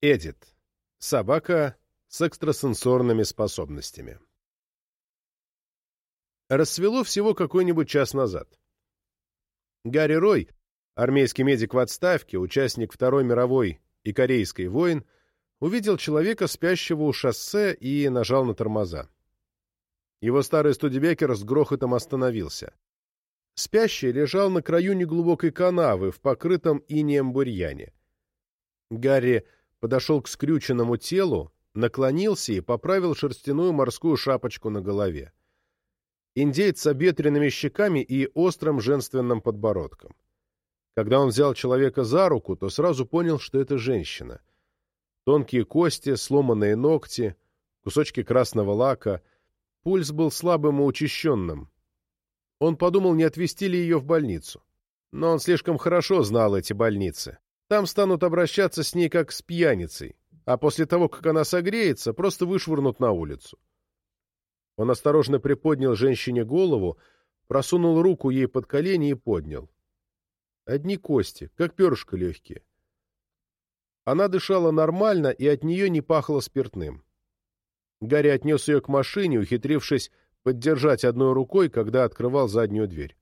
Эдит. Собака с экстрасенсорными способностями. Рассвело всего какой-нибудь час назад. Гарри Рой, армейский медик в отставке, участник Второй мировой и Корейской войн, увидел человека, спящего у шоссе, и нажал на тормоза. Его старый студебекер с грохотом остановился. Спящий лежал на краю неглубокой канавы в покрытом инеем бурьяне. Гарри подошел к скрюченному телу, наклонился и поправил шерстяную морскую шапочку на голове. Индеец с обветренными щеками и острым женственным подбородком. Когда он взял человека за руку, то сразу понял, что это женщина. Тонкие кости, сломанные ногти, кусочки красного лака. Пульс был слабым и учащенным. Он подумал, не отвезти ли ее в больницу. Но он слишком хорошо знал эти больницы. Там станут обращаться с ней как с пьяницей, а после того, как она согреется, просто вышвырнут на улицу. Он осторожно приподнял женщине голову, просунул руку ей под колени и поднял. Одни кости, как перышко легкие. Она дышала нормально, и от нее не пахло спиртным. Гарри отнес ее к машине, ухитрившись поддержать одной рукой, когда открывал заднюю дверь.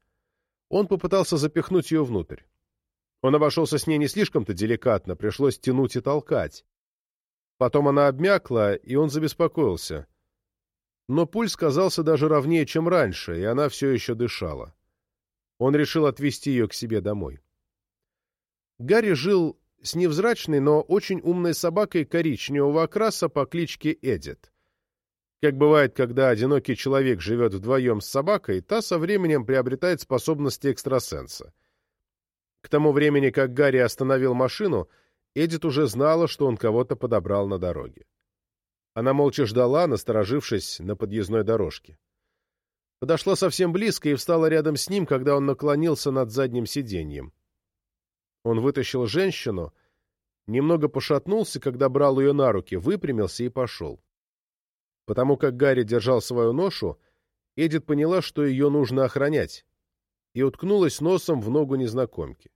Он попытался запихнуть ее внутрь. Он обошелся с ней не слишком-то деликатно, пришлось тянуть и толкать. Потом она обмякла, и он забеспокоился. Но пульс казался даже ровнее, чем раньше, и она все еще дышала. Он решил отвезти ее к себе домой. Гарри жил с невзрачной, но очень умной собакой коричневого окраса по кличке Эдит. Как бывает, когда одинокий человек живет вдвоем с собакой, та со временем приобретает способности экстрасенса — к тому времени, как Гарри остановил машину, Эдит уже знала, что он кого-то подобрал на дороге. Она молча ждала, насторожившись на подъездной дорожке. Подошла совсем близко и встала рядом с ним, когда он наклонился над задним сиденьем. Он вытащил женщину, немного пошатнулся, когда брал ее на руки, выпрямился и пошел. Потому как Гарри держал свою ношу, Эдит поняла, что ее нужно охранять, и уткнулась носом в ногу незнакомки.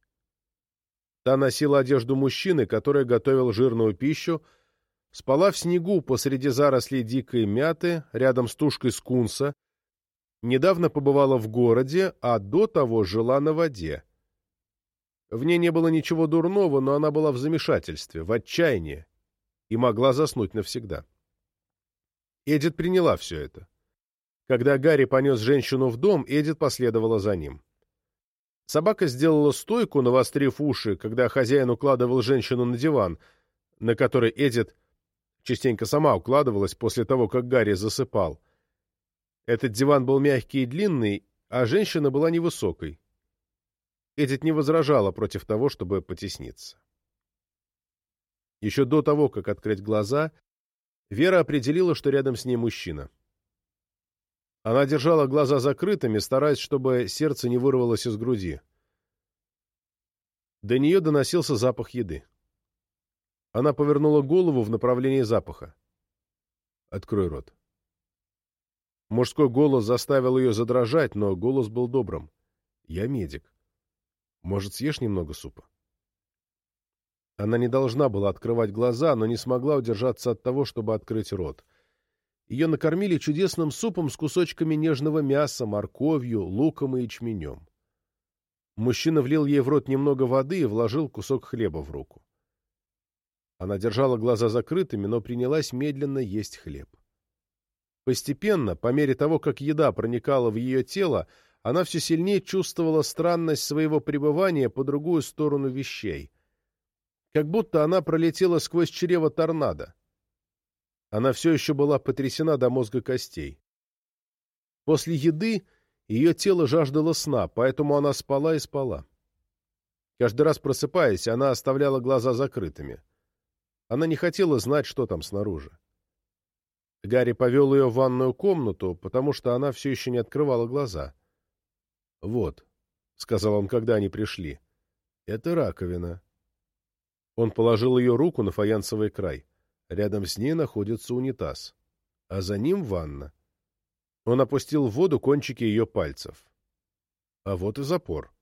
Та носила одежду мужчины, который готовил жирную пищу, спала в снегу посреди зарослей дикой мяты, рядом с тушкой скунса, недавно побывала в городе, а до того жила на воде. В ней не было ничего дурного, но она была в замешательстве, в отчаянии, и могла заснуть навсегда. Эдит приняла все это. Когда Гарри понес женщину в дом, Эдит последовала за ним. Собака сделала стойку, навострив уши, когда хозяин укладывал женщину на диван, на который Эдит частенько сама укладывалась после того, как Гарри засыпал. Этот диван был мягкий и длинный, а женщина была невысокой. Эдит не возражала против того, чтобы потесниться. Еще до того, как открыть глаза, Вера определила, что рядом с ней мужчина. Она держала глаза закрытыми, стараясь, чтобы сердце не вырвалось из груди. До нее доносился запах еды. Она повернула голову в направлении запаха. «Открой рот». Мужской голос заставил ее задрожать, но голос был добрым. «Я медик. Может, съешь немного супа?» Она не должна была открывать глаза, но не смогла удержаться от того, чтобы открыть рот. Ее накормили чудесным супом с кусочками нежного мяса, морковью, луком и ячменем. Мужчина влил ей в рот немного воды и вложил кусок хлеба в руку. Она держала глаза закрытыми, но принялась медленно есть хлеб. Постепенно, по мере того, как еда проникала в ее тело, она все сильнее чувствовала странность своего пребывания по другую сторону вещей. Как будто она пролетела сквозь чрево торнадо. Она все еще была потрясена до мозга костей. После еды ее тело жаждало сна, поэтому она спала и спала. Каждый раз просыпаясь, она оставляла глаза закрытыми. Она не хотела знать, что там снаружи. Гарри повел ее в ванную комнату, потому что она все еще не открывала глаза. «Вот», — сказал он, когда они пришли, — «это раковина». Он положил ее руку на фаянсовый край. Рядом с ней находится унитаз, а за ним ванна. Он опустил в воду кончики ее пальцев. А вот и запор.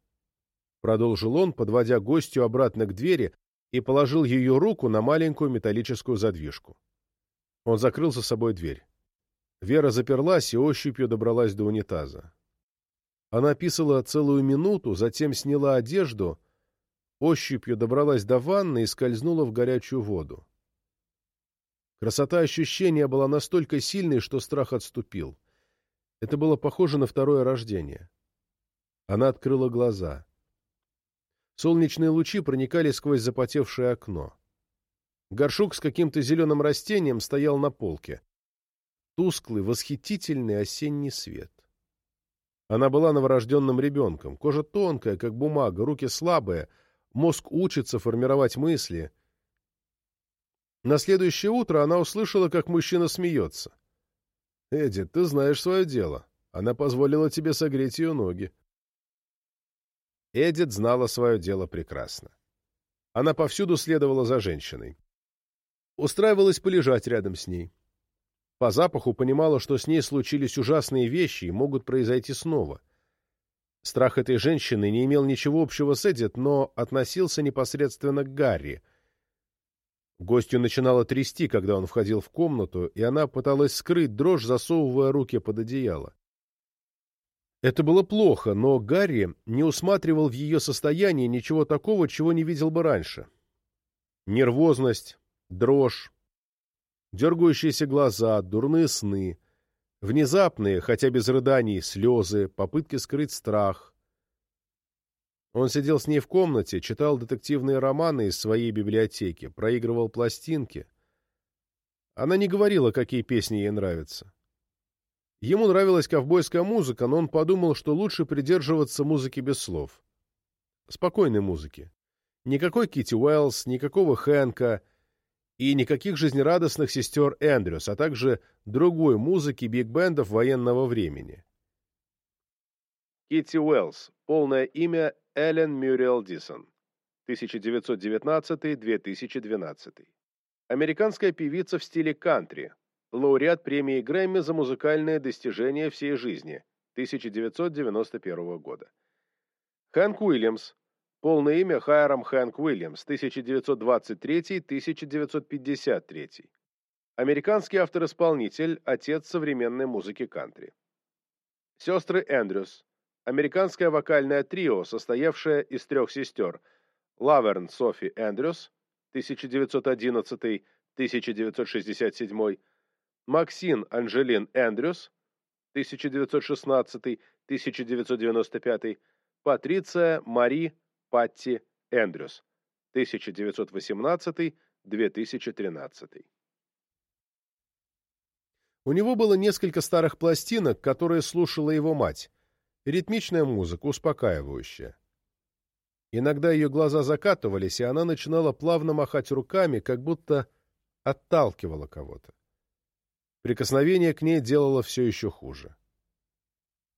Продолжил он, подводя гостю обратно к двери, и положил ее руку на маленькую металлическую задвижку. Он закрыл за собой дверь. Вера заперлась и ощупью добралась до унитаза. Она писала целую минуту, затем сняла одежду, ощупью добралась до ванны и скользнула в горячую воду. Красота ощущения была настолько сильной, что страх отступил. Это было похоже на второе рождение. Она открыла глаза. Солнечные лучи проникали сквозь запотевшее окно. Горшок с каким-то зеленым растением стоял на полке. Тусклый, восхитительный осенний свет. Она была новорожденным ребенком. Кожа тонкая, как бумага, руки слабые, мозг учится формировать мысли. На следующее утро она услышала, как мужчина смеется. «Эдди, ты знаешь свое дело. Она позволила тебе согреть ее ноги». Эдит знала свое дело прекрасно. Она повсюду следовала за женщиной. Устраивалась полежать рядом с ней. По запаху понимала, что с ней случились ужасные вещи и могут произойти снова. Страх этой женщины не имел ничего общего с Эдит, но относился непосредственно к Гарри. Гостью начинало трясти, когда он входил в комнату, и она пыталась скрыть дрожь, засовывая руки под одеяло. Это было плохо, но Гарри не усматривал в ее состоянии ничего такого, чего не видел бы раньше. Нервозность, дрожь, дергающиеся глаза, дурные сны, внезапные, хотя без рыданий, слезы, попытки скрыть страх. Он сидел с ней в комнате, читал детективные романы из своей библиотеки, проигрывал пластинки. Она не говорила, какие песни ей нравятся. Ему нравилась ковбойская музыка, но он подумал, что лучше придерживаться музыки без слов. Спокойной музыки. Никакой Кити Уэллс, никакого Хэнка и никаких жизнерадостных сестер Эндрюс, а также другой музыки биг-бендов военного времени. Кити Уэллс. Полное имя Эллен Мюрриел Дисон. 1919-2012. Американская певица в стиле кантри, лауреат премии Грэмми за музыкальные достижения всей жизни 1991 года. Хэнк Уильямс, полное имя Хайрам Хэнк Уильямс, 1923-1953. Американский автор-исполнитель, отец современной музыки кантри. Сестры Эндрюс, американское вокальное трио, состоявшее из трех сестер Лаверн Софи Эндрюс, 1911-1967, Максин Анжелин Эндрюс, 1916-1995, Патриция Мари Патти Эндрюс, 1918-2013. У него было несколько старых пластинок, которые слушала его мать. Ритмичная музыка, успокаивающая. Иногда ее глаза закатывались, и она начинала плавно махать руками, как будто отталкивала кого-то. Прикосновение к ней делало все еще хуже.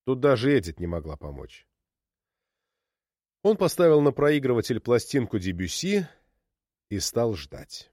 Тут даже Эдит не могла помочь. Он поставил на проигрыватель пластинку Дебюси и стал ждать.